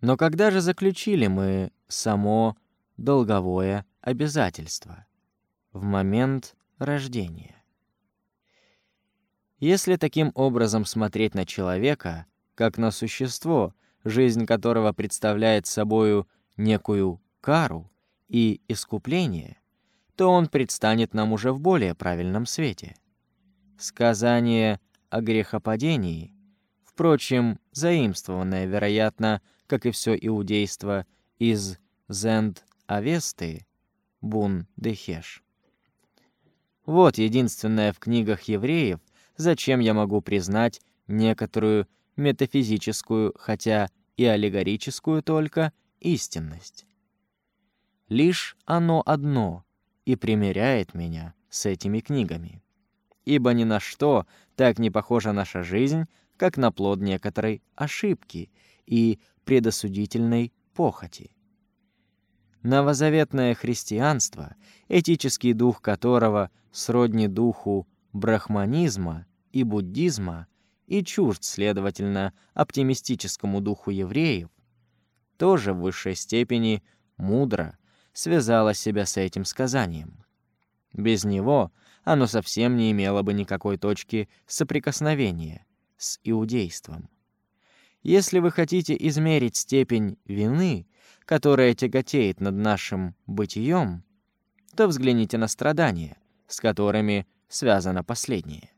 Но когда же заключили мы само долговое обязательство? В момент рождения. Если таким образом смотреть на человека, как на существо, жизнь которого представляет собою некую кару и искупление, то он предстанет нам уже в более правильном свете. Сказание о грехопадении, впрочем, заимствованное, вероятно, как и все иудейство, из Зенд Авесты, Бун Дехеш. Вот единственное в книгах евреев, зачем я могу признать некоторую метафизическую, хотя и аллегорическую только, истинность. Лишь оно одно и примиряет меня с этими книгами. Ибо ни на что так не похожа наша жизнь, как на плод некоторой ошибки и предосудительной похоти. Новозаветное христианство, этический дух которого сродни духу брахманизма и буддизма и чужд, следовательно, оптимистическому духу евреев, тоже в высшей степени мудро связало себя с этим сказанием. Без него оно совсем не имело бы никакой точки соприкосновения с иудейством. Если вы хотите измерить степень вины, которая тяготеет над нашим бытием, то взгляните на страдания, с которыми связано последнее.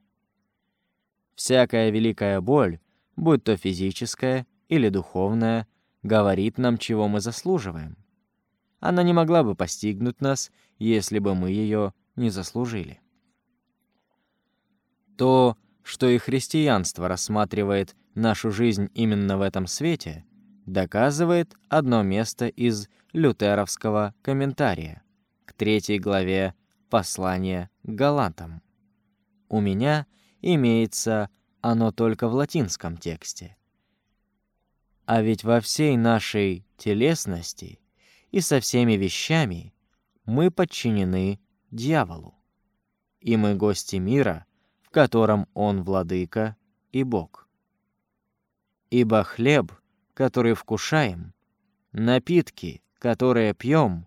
Всякая великая боль, будь то физическая или духовная, говорит нам, чего мы заслуживаем. Она не могла бы постигнуть нас, если бы мы ее не заслужили. То, что и христианство рассматривает нашу жизнь именно в этом свете, доказывает одно место из лютеровского комментария к третьей главе послания к Галатам. У меня имеется оно только в латинском тексте. А ведь во всей нашей телесности и со всеми вещами мы подчинены дьяволу. И мы гости мира, в котором он владыка и Бог. Ибо хлеб, который вкушаем, напитки, которые пьем,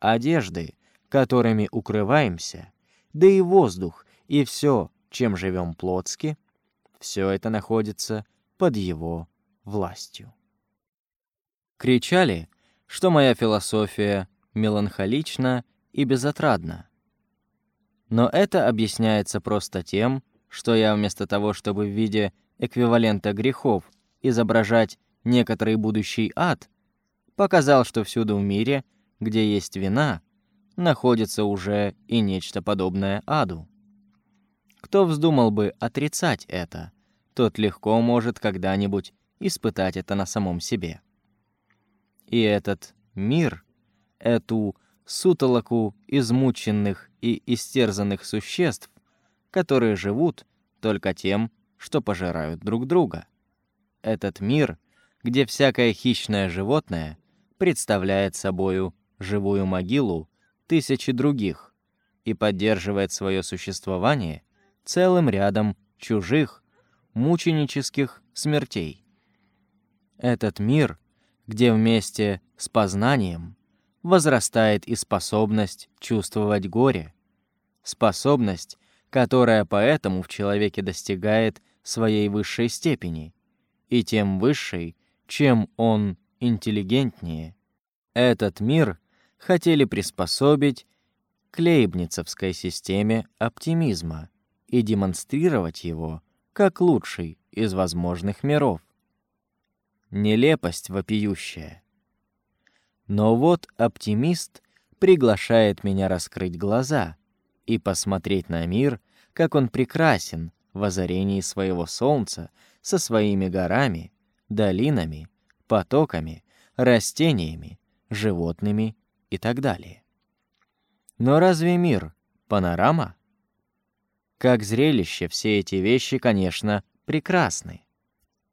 одежды, которыми укрываемся, да и воздух, и все, чем живем плотски, все это находится под его властью. Кричали, что моя философия меланхолична и безотрадна. Но это объясняется просто тем, что я вместо того, чтобы в виде эквивалента грехов изображать некоторый будущий ад, показал, что всюду в мире, где есть вина, находится уже и нечто подобное аду. Кто вздумал бы отрицать это, тот легко может когда-нибудь испытать это на самом себе. И этот мир, эту сутолоку измученных и истерзанных существ, которые живут только тем, что пожирают друг друга — этот мир, где всякое хищное животное представляет собою живую могилу тысячи других и поддерживает свое существование целым рядом чужих, мученических смертей. Этот мир, где вместе с познанием возрастает и способность чувствовать горе, способность, которая поэтому в человеке достигает своей высшей степени, и тем высшей, чем он интеллигентнее. Этот мир хотели приспособить к лейбницевской системе оптимизма и демонстрировать его как лучший из возможных миров. Нелепость вопиющая. Но вот оптимист приглашает меня раскрыть глаза и посмотреть на мир, как он прекрасен в озарении своего солнца со своими горами, долинами, потоками, растениями, животными и так далее. Но разве мир — панорама? Как зрелище все эти вещи, конечно, прекрасны,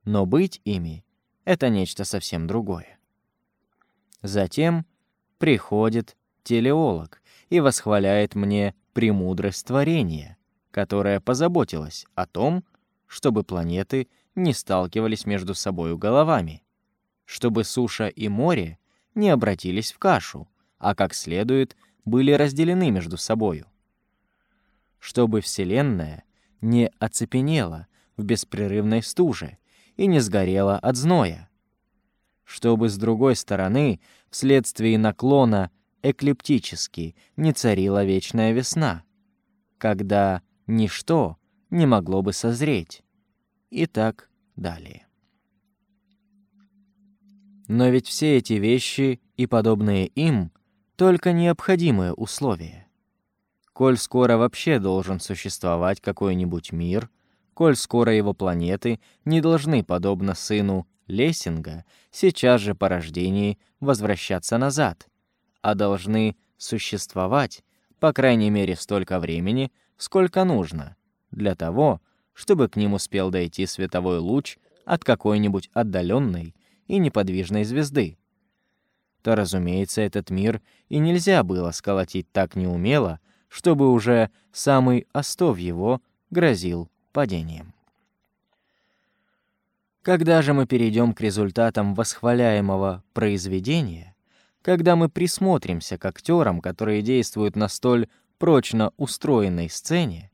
но быть ими — это нечто совсем другое. Затем приходит телеолог и восхваляет мне премудрость творения, которая позаботилась о том, чтобы планеты не сталкивались между собою головами. чтобы суша и море не обратились в кашу, а как следует были разделены между собою. Чтобы Вселенная не оцепенела в беспрерывной стуже и не сгорела от зноя. Чтобы с другой стороны, вследствие наклона эклиптически, не царила вечная весна, когда ничто не могло бы созреть. И так далее. Но ведь все эти вещи и подобные им только необходимые условия. Коль скоро вообще должен существовать какой-нибудь мир, коль скоро его планеты не должны, подобно сыну Лессинга, сейчас же по рождении возвращаться назад, а должны существовать, по крайней мере, столько времени, сколько нужно, для того, чтобы к ним успел дойти световой луч от какой-нибудь отдаленной и неподвижной звезды. То, разумеется, этот мир и нельзя было сколотить так неумело, чтобы уже самый остов его грозил падением. Когда же мы перейдем к результатам восхваляемого произведения, когда мы присмотримся к актерам, которые действуют на столь прочно устроенной сцене,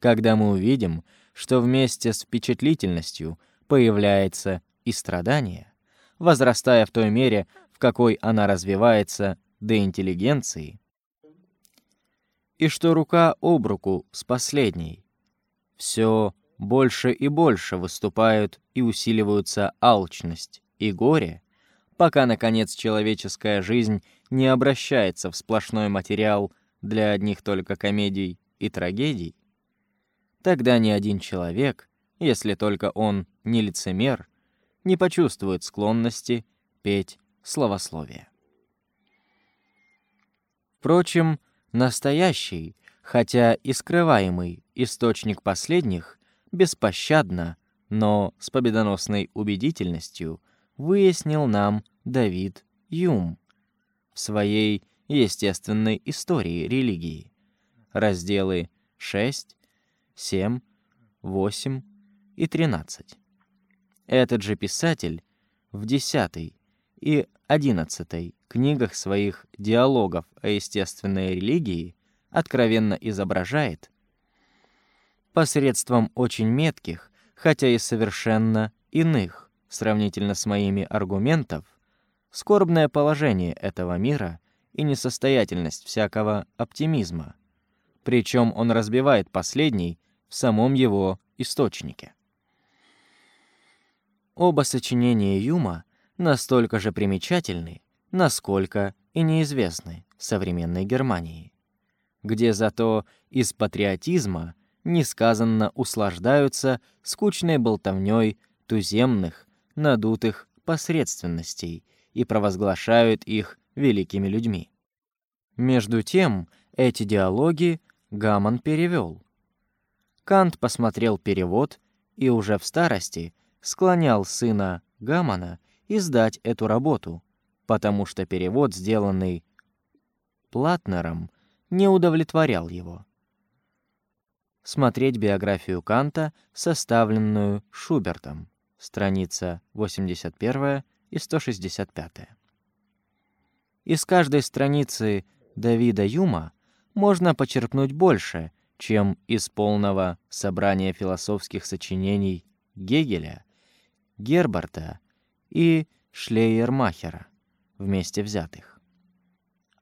когда мы увидим, что вместе с впечатлительностью появляется и страдание, возрастая в той мере, в какой она развивается до интеллигенции, и что рука об руку с последней, все больше и больше выступают и усиливаются алчность и горе, пока, наконец, человеческая жизнь не обращается в сплошной материал для одних только комедий и трагедий, тогда ни один человек, если только он не лицемер, не почувствует склонности петь словословие. Впрочем, настоящий, хотя и скрываемый источник последних беспощадно, но с победоносной убедительностью выяснил нам Давид Юм в своей естественной истории религии. Разделы 6, 7, 8 и 13. Этот же писатель в 10 и 11 книгах своих диалогов о естественной религии откровенно изображает посредством очень метких, хотя и совершенно иных, сравнительно с моими аргументов, скорбное положение этого мира и несостоятельность всякого оптимизма. Причем он разбивает последний в самом его источнике. Оба сочинения Юма настолько же примечательны, насколько и неизвестны современной Германии, где зато из патриотизма несказанно услаждаются скучной болтовней туземных, надутых посредственностей и провозглашают их великими людьми. Между тем, эти диалоги Гамон перевел. Кант посмотрел перевод и уже в старости склонял сына Гамона издать эту работу, потому что перевод, сделанный Платнером, не удовлетворял его смотреть биографию Канта, составленную Шубертом, страница 81 и 165. Из каждой страницы Давида Юма можно почерпнуть больше, чем из полного собрания философских сочинений Гегеля, Гербарта и Шлейермахера вместе взятых.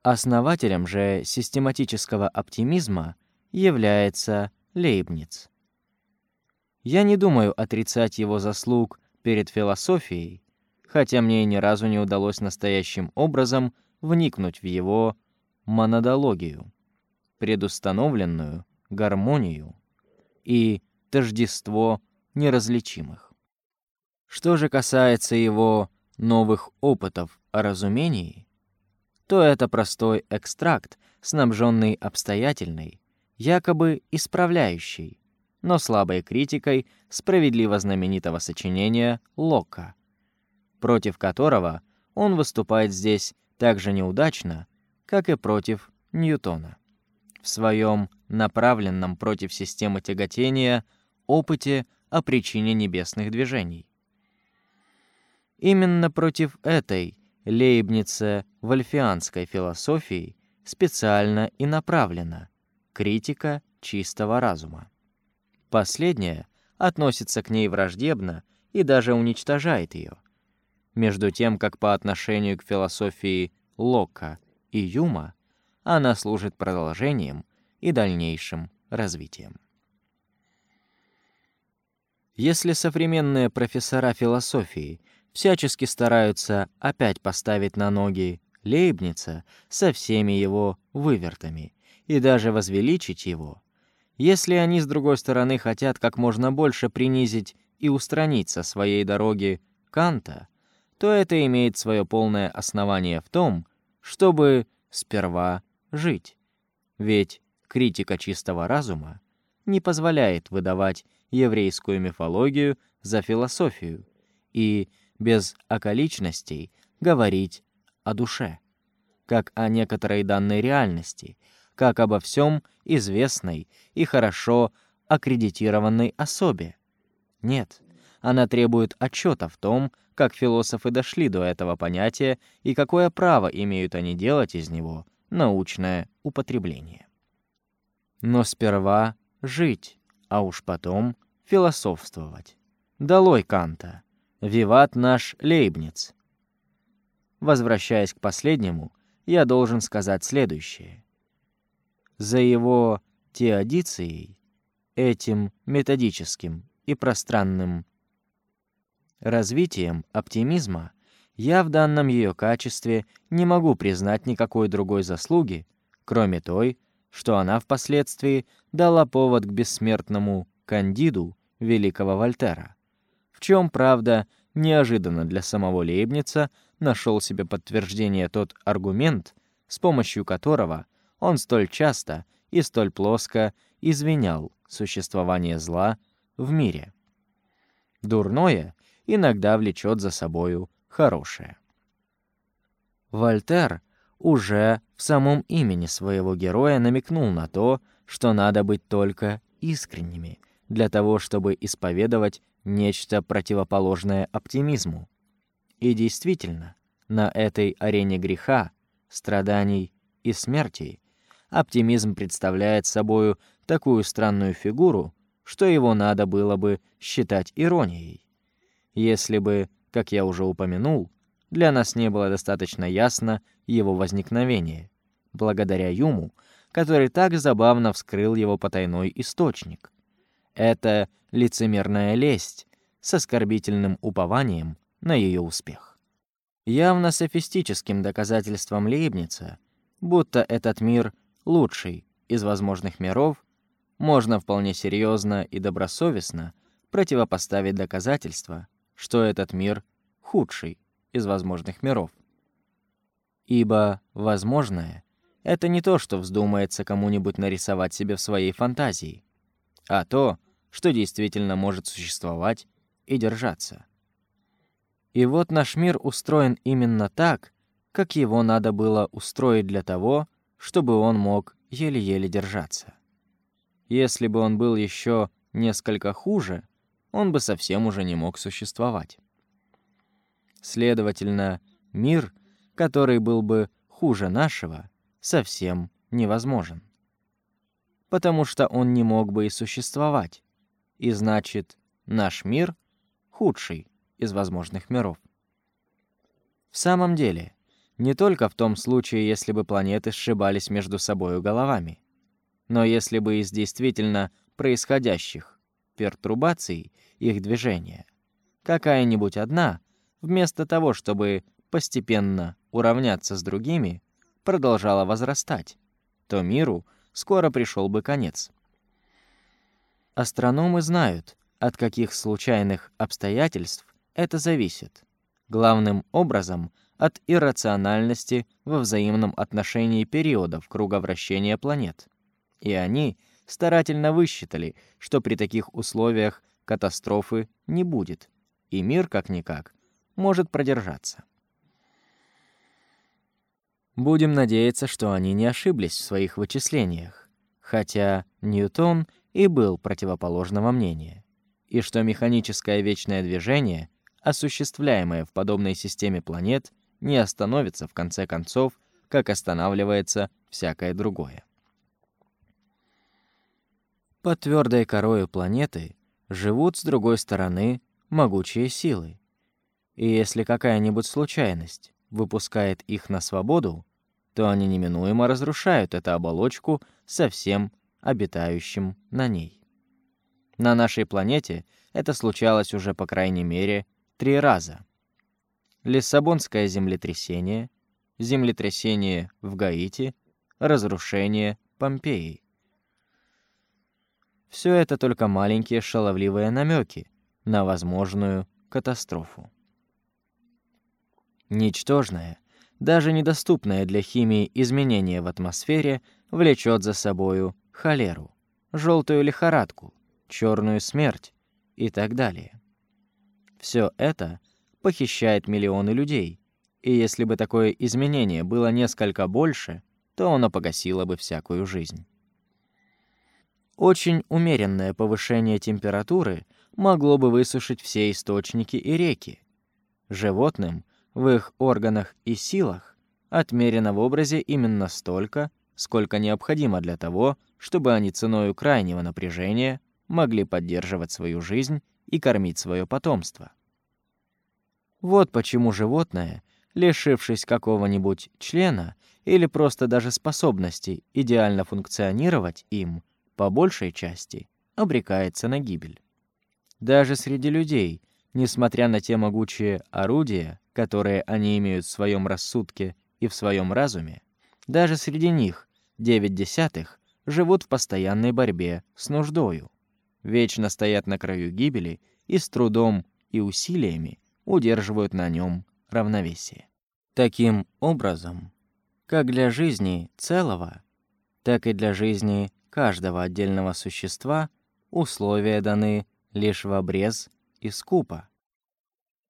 Основателем же систематического оптимизма является Лейбниц. Я не думаю отрицать его заслуг перед философией, хотя мне ни разу не удалось настоящим образом вникнуть в его монодологию, предустановленную гармонию и тождество неразличимых. Что же касается его новых опытов о разумении, то это простой экстракт, снабженный обстоятельной, якобы исправляющий, но слабой критикой справедливо знаменитого сочинения Лока, против которого он выступает здесь так же неудачно, как и против Ньютона. В своем направленном против системы тяготения опыте о причине небесных движений. Именно против этой лейбнице-вольфианской философии специально и направлена критика чистого разума. Последняя относится к ней враждебно и даже уничтожает ее. Между тем, как по отношению к философии Лока и Юма она служит продолжением и дальнейшим развитием. Если современные профессора философии всячески стараются опять поставить на ноги Лейбница со всеми его вывертами и даже возвеличить его, если они, с другой стороны, хотят как можно больше принизить и устранить со своей дороги Канта, то это имеет свое полное основание в том, чтобы сперва жить. Ведь критика чистого разума не позволяет выдавать еврейскую мифологию за философию и без околичностей говорить о душе, как о некоторой данной реальности, как обо всем известной и хорошо аккредитированной особе. Нет, она требует отчета в том, как философы дошли до этого понятия и какое право имеют они делать из него научное употребление. Но сперва жить, а уж потом философствовать. Долой Канта. Виват наш Лейбниц. Возвращаясь к последнему, я должен сказать следующее. За его теодицией, этим методическим и пространным развитием оптимизма, я в данном ее качестве не могу признать никакой другой заслуги, кроме той, что она впоследствии дала повод к бессмертному кандиду великого Вольтера, в чем, правда, неожиданно для самого Лейбница нашел себе подтверждение тот аргумент, с помощью которого он столь часто и столь плоско извинял существование зла в мире. Дурное иногда влечет за собою хорошее. Вольтер уже в самом имени своего героя намекнул на то, что надо быть только искренними для того, чтобы исповедовать нечто противоположное оптимизму. И действительно, на этой арене греха, страданий и смерти оптимизм представляет собою такую странную фигуру, что его надо было бы считать иронией. Если бы, как я уже упомянул, для нас не было достаточно ясно его возникновение, благодаря Юму, который так забавно вскрыл его потайной источник. Это лицемерная лесть с оскорбительным упованием на ее успех. Явно софистическим доказательством Лейбница, будто этот мир лучший из возможных миров, можно вполне серьезно и добросовестно противопоставить доказательство, что этот мир худший из возможных миров. Ибо возможное — это не то, что вздумается кому-нибудь нарисовать себе в своей фантазии, а то, что действительно может существовать и держаться. И вот наш мир устроен именно так, как его надо было устроить для того, чтобы он мог еле-еле держаться. Если бы он был еще несколько хуже, он бы совсем уже не мог существовать. Следовательно, мир, который был бы хуже нашего, совсем невозможен. Потому что он не мог бы и существовать. И значит, наш мир худший из возможных миров. В самом деле, не только в том случае, если бы планеты сшибались между собою головами, но если бы из действительно происходящих пертурбаций их движения какая-нибудь одна вместо того, чтобы постепенно уравняться с другими, продолжала возрастать, то миру скоро пришел бы конец. Астрономы знают, от каких случайных обстоятельств это зависит. Главным образом от иррациональности во взаимном отношении периодов круговращения планет. И они старательно высчитали, что при таких условиях катастрофы не будет, и мир как-никак может продержаться. Будем надеяться, что они не ошиблись в своих вычислениях, хотя Ньютон и был противоположного мнения, и что механическое вечное движение осуществляемое в подобной системе планет, не остановится в конце концов, как останавливается всякое другое. Под твердой корою планеты живут с другой стороны могучие силы. И если какая-нибудь случайность выпускает их на свободу, то они неминуемо разрушают эту оболочку со всем обитающим на ней. На нашей планете это случалось уже по крайней мере три раза. Лиссабонское землетрясение, землетрясение в Гаити, разрушение Помпеи. Все это только маленькие шаловливые намеки на возможную катастрофу. Ничтожное, даже недоступное для химии изменение в атмосфере влечет за собою холеру, желтую лихорадку, черную смерть и так далее. Все это похищает миллионы людей, и если бы такое изменение было несколько больше, то оно погасило бы всякую жизнь. Очень умеренное повышение температуры могло бы высушить все источники и реки. Животным в их органах и силах отмерено в образе именно столько, сколько необходимо для того, чтобы они ценой крайнего напряжения могли поддерживать свою жизнь и кормить свое потомство. Вот почему животное, лишившись какого-нибудь члена или просто даже способности идеально функционировать им, по большей части, обрекается на гибель. Даже среди людей, несмотря на те могучие орудия, которые они имеют в своем рассудке и в своем разуме, даже среди них 9 десятых живут в постоянной борьбе с нуждою, вечно стоят на краю гибели и с трудом и усилиями удерживают на нем равновесие. Таким образом, как для жизни целого, так и для жизни каждого отдельного существа условия даны лишь в обрез и скупо.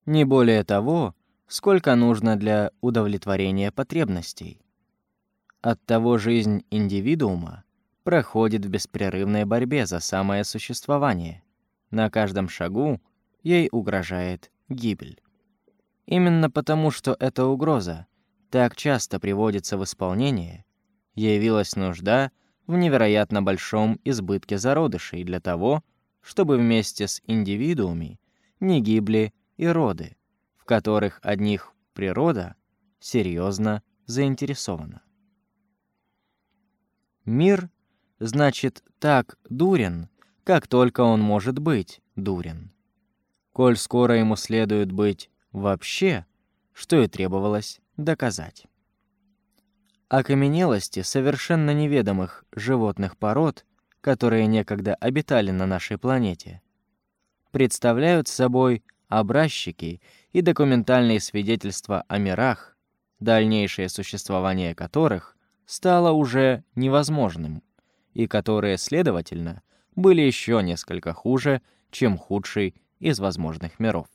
Не более того, сколько нужно для удовлетворения потребностей. Оттого жизнь индивидуума проходит в беспрерывной борьбе за самое существование. На каждом шагу ей угрожает гибель. Именно потому, что эта угроза так часто приводится в исполнение, явилась нужда — в невероятно большом избытке зародышей для того, чтобы вместе с индивидуумами не гибли и роды, в которых одних природа серьезно заинтересована. Мир, значит, так дурен, как только он может быть дурен. Коль скоро ему следует быть вообще, что и требовалось доказать окаменелости совершенно неведомых животных пород, которые некогда обитали на нашей планете, представляют собой образчики и документальные свидетельства о мирах, дальнейшее существование которых стало уже невозможным, и которые, следовательно, были еще несколько хуже, чем худший из возможных миров.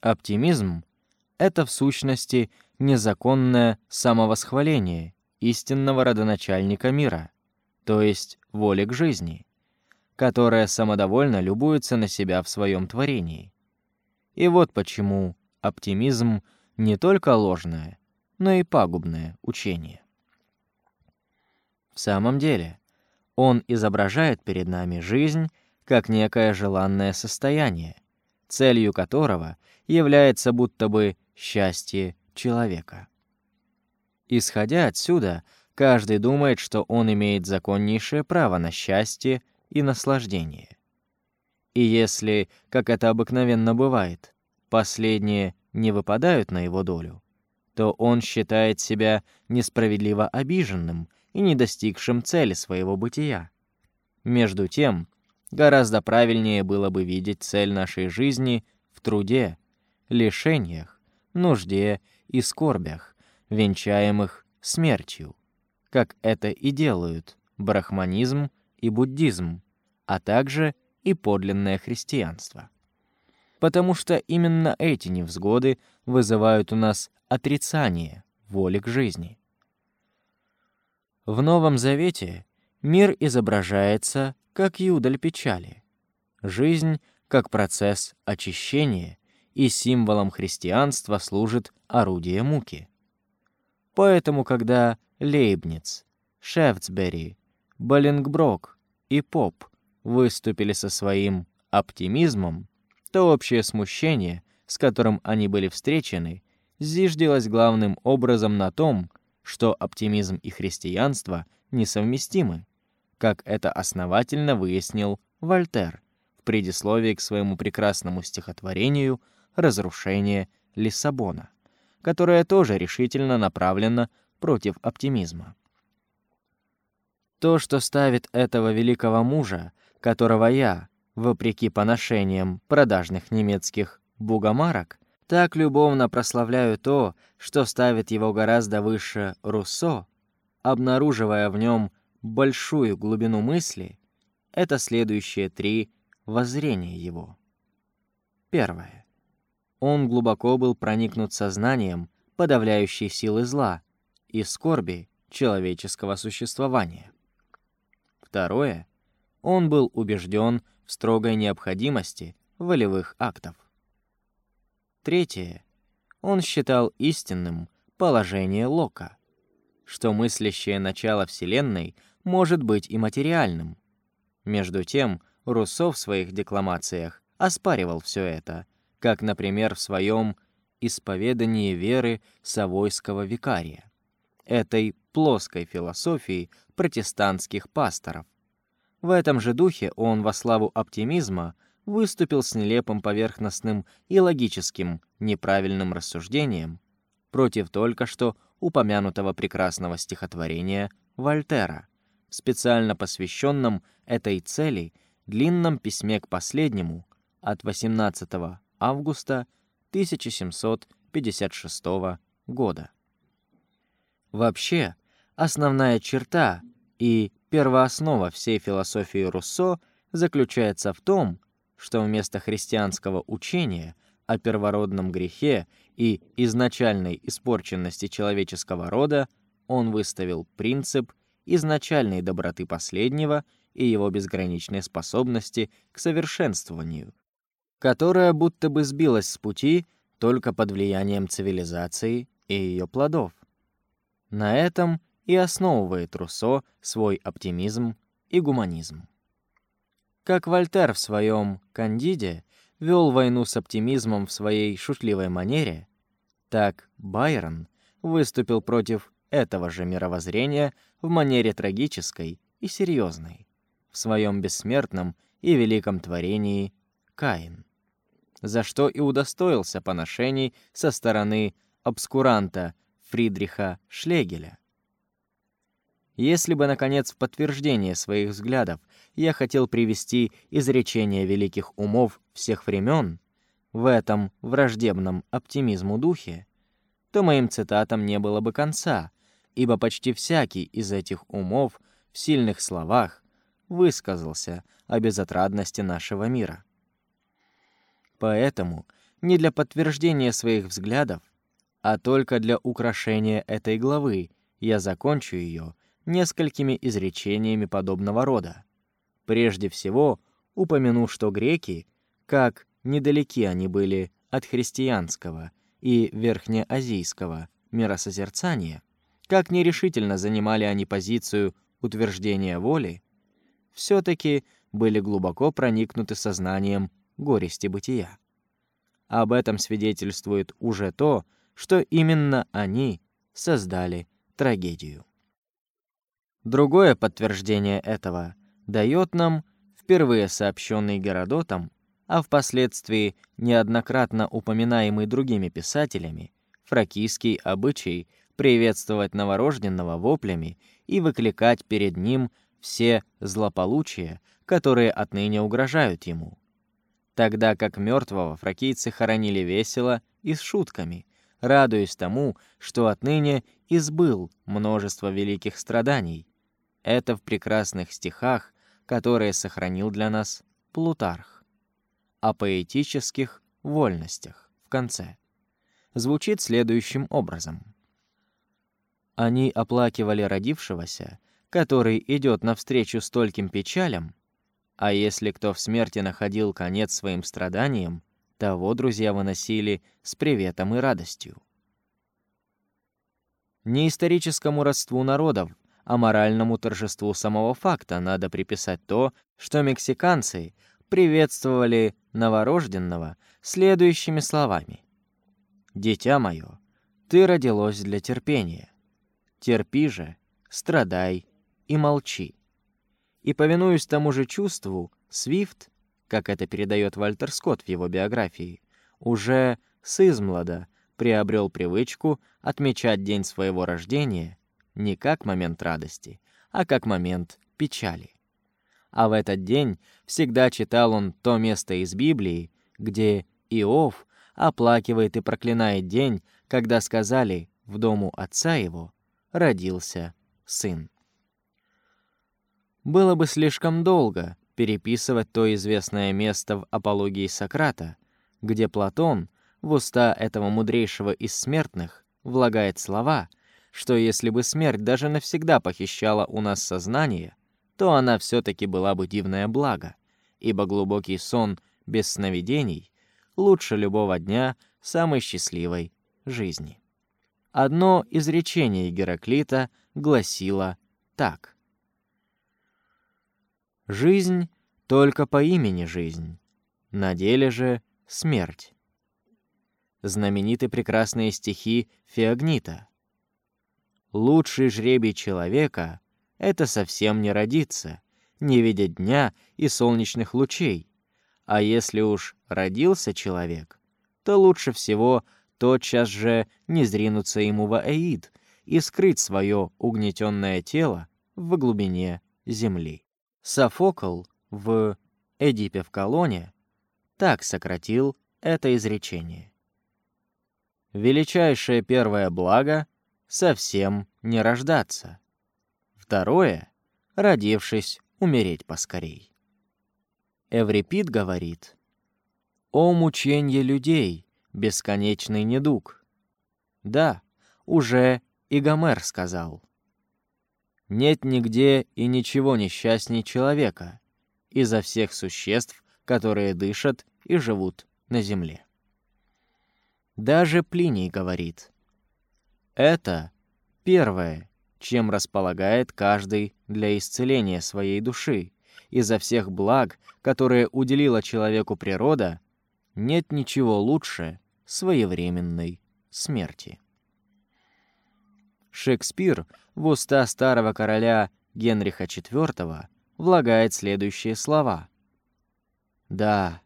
Оптимизм — это в сущности незаконное самовосхваление истинного родоначальника мира, то есть воли к жизни, которая самодовольно любуется на себя в своем творении. И вот почему оптимизм не только ложное, но и пагубное учение. В самом деле, он изображает перед нами жизнь как некое желанное состояние, целью которого является будто бы счастье человека. Исходя отсюда, каждый думает, что он имеет законнейшее право на счастье и наслаждение. И если, как это обыкновенно бывает, последние не выпадают на его долю, то он считает себя несправедливо обиженным и не достигшим цели своего бытия. Между тем, гораздо правильнее было бы видеть цель нашей жизни в труде, лишениях, нужде и скорбях, венчаемых смертью, как это и делают брахманизм и буддизм, а также и подлинное христианство. Потому что именно эти невзгоды вызывают у нас отрицание воли к жизни. В Новом Завете мир изображается как юдаль печали, жизнь, как процесс очищения, и символом христианства служит орудие муки. Поэтому, когда Лейбниц, Шефтсбери, Баллингброк и Поп выступили со своим оптимизмом, то общее смущение, с которым они были встречены, зиждилось главным образом на том, что оптимизм и христианство несовместимы, как это основательно выяснил Вольтер в предисловии к своему прекрасному стихотворению «Разрушение Лиссабона», которое тоже решительно направлено против оптимизма. То, что ставит этого великого мужа, которого я, вопреки поношениям продажных немецких бугомарок, так любовно прославляю то, что ставит его гораздо выше Руссо, обнаруживая в нем большую глубину мысли, это следующие три воззрения его. Первое. Он глубоко был проникнут сознанием подавляющей силы зла и скорби человеческого существования. Второе. Он был убежден в строгой необходимости волевых актов. Третье. Он считал истинным положение Лока, что мыслящее начало Вселенной может быть и материальным. Между тем, Руссо в своих декламациях оспаривал все это, как, например, в своем «Исповедании веры Савойского викария», этой плоской философии протестантских пасторов. В этом же духе он во славу оптимизма выступил с нелепым поверхностным и логическим неправильным рассуждением против только что упомянутого прекрасного стихотворения Вольтера, специально посвященном этой цели длинном письме к последнему от 18 августа 1756 года. Вообще, основная черта и первооснова всей философии Руссо заключается в том, что вместо христианского учения о первородном грехе и изначальной испорченности человеческого рода он выставил принцип изначальной доброты последнего и его безграничной способности к совершенствованию, которая будто бы сбилась с пути только под влиянием цивилизации и ее плодов. На этом и основывает Руссо свой оптимизм и гуманизм. Как Вольтер в своем «Кандиде» вел войну с оптимизмом в своей шутливой манере, так Байрон выступил против этого же мировоззрения в манере трагической и серьезной в своем бессмертном и великом творении «Каин», за что и удостоился поношений со стороны обскуранта Фридриха Шлегеля. Если бы, наконец, в подтверждение своих взглядов я хотел привести изречение великих умов всех времен в этом враждебном оптимизму духе, то моим цитатам не было бы конца, ибо почти всякий из этих умов в сильных словах высказался о безотрадности нашего мира. Поэтому не для подтверждения своих взглядов, а только для украшения этой главы я закончу ее несколькими изречениями подобного рода. Прежде всего, упомяну, что греки, как недалеки они были от христианского и верхнеазийского миросозерцания, как нерешительно занимали они позицию утверждения воли, все-таки были глубоко проникнуты сознанием горести бытия. Об этом свидетельствует уже то, что именно они создали трагедию. Другое подтверждение этого дает нам впервые сообщенный Геродотом, а впоследствии неоднократно упоминаемый другими писателями, фракийский обычай приветствовать новорожденного воплями и выкликать перед ним все злополучия, которые отныне угрожают ему. Тогда как мертвого фракийцы хоронили весело и с шутками, радуясь тому, что отныне избыл множество великих страданий. Это в прекрасных стихах которые сохранил для нас Плутарх. О поэтических вольностях в конце. Звучит следующим образом. Они оплакивали родившегося, который идет навстречу стольким печалям, А если кто в смерти находил конец своим страданиям, того друзья выносили с приветом и радостью. Не историческому родству народов, а моральному торжеству самого факта надо приписать то, что мексиканцы приветствовали новорожденного следующими словами. «Дитя мое, ты родилось для терпения. Терпи же, страдай и молчи». И, повинуясь тому же чувству, Свифт, как это передает Вальтер Скотт в его биографии, уже с измлада приобрел привычку отмечать день своего рождения не как момент радости, а как момент печали. А в этот день всегда читал он то место из Библии, где Иов оплакивает и проклинает день, когда сказали в дому отца его родился сын. Было бы слишком долго переписывать то известное место в апологии Сократа, где Платон в уста этого мудрейшего из смертных влагает слова, что если бы смерть даже навсегда похищала у нас сознание, то она все-таки была бы дивное благо, ибо глубокий сон без сновидений лучше любого дня самой счастливой жизни. Одно изречение Гераклита гласило так — Жизнь только по имени жизнь, на деле же смерть. Знамениты прекрасные стихи Феогнита. Лучший жребий человека — это совсем не родиться, не видя дня и солнечных лучей. А если уж родился человек, то лучше всего тотчас же не зринуться ему в Аид и скрыть свое угнетенное тело в глубине земли. Софокл в «Эдипе в колонне» так сократил это изречение. Величайшее первое благо — совсем не рождаться. Второе — родившись, умереть поскорей. Эврипид говорит, «О мученье людей, бесконечный недуг». Да, уже и Гомер сказал — нет нигде и ничего несчастней человека, изо всех существ, которые дышат и живут на земле. Даже Плиний говорит, это первое, чем располагает каждый для исцеления своей души. Изо всех благ, которые уделила человеку природа, нет ничего лучше своевременной смерти. Шекспир в уста старого короля Генриха IV влагает следующие слова. «Да,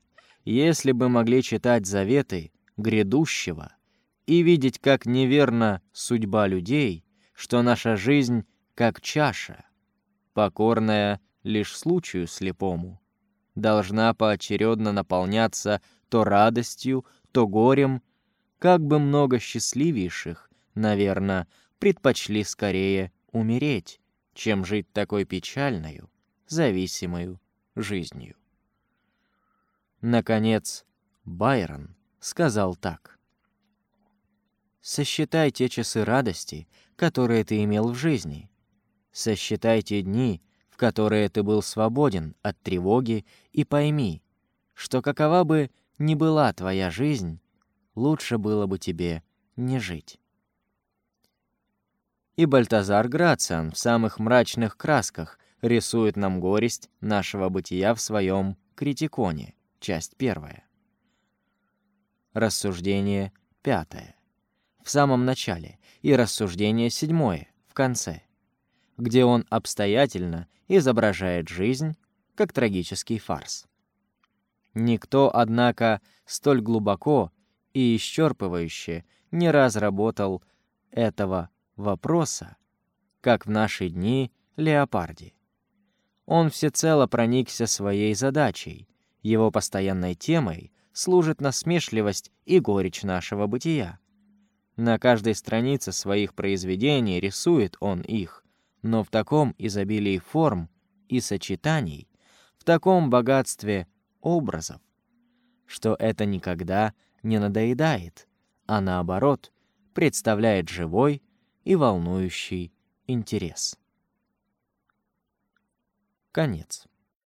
если бы могли читать заветы грядущего и видеть, как неверна судьба людей, что наша жизнь как чаша, покорная лишь случаю слепому, должна поочередно наполняться то радостью, то горем, как бы много счастливейших, наверное, предпочли скорее умереть, чем жить такой печальною, зависимою жизнью. Наконец, Байрон сказал так. «Сосчитай те часы радости, которые ты имел в жизни. Сосчитай те дни, в которые ты был свободен от тревоги, и пойми, что какова бы ни была твоя жизнь, лучше было бы тебе не жить и Бальтазар Грациан в самых мрачных красках рисует нам горесть нашего бытия в своем «Критиконе», часть первая. Рассуждение пятое. В самом начале и рассуждение седьмое в конце, где он обстоятельно изображает жизнь как трагический фарс. Никто, однако, столь глубоко и исчерпывающе не разработал этого вопроса, как в наши дни Леопарди. Он всецело проникся своей задачей, его постоянной темой служит насмешливость и горечь нашего бытия. На каждой странице своих произведений рисует он их, но в таком изобилии форм и сочетаний, в таком богатстве образов, что это никогда не надоедает, а наоборот, представляет живой, и волнующий интерес. Конец.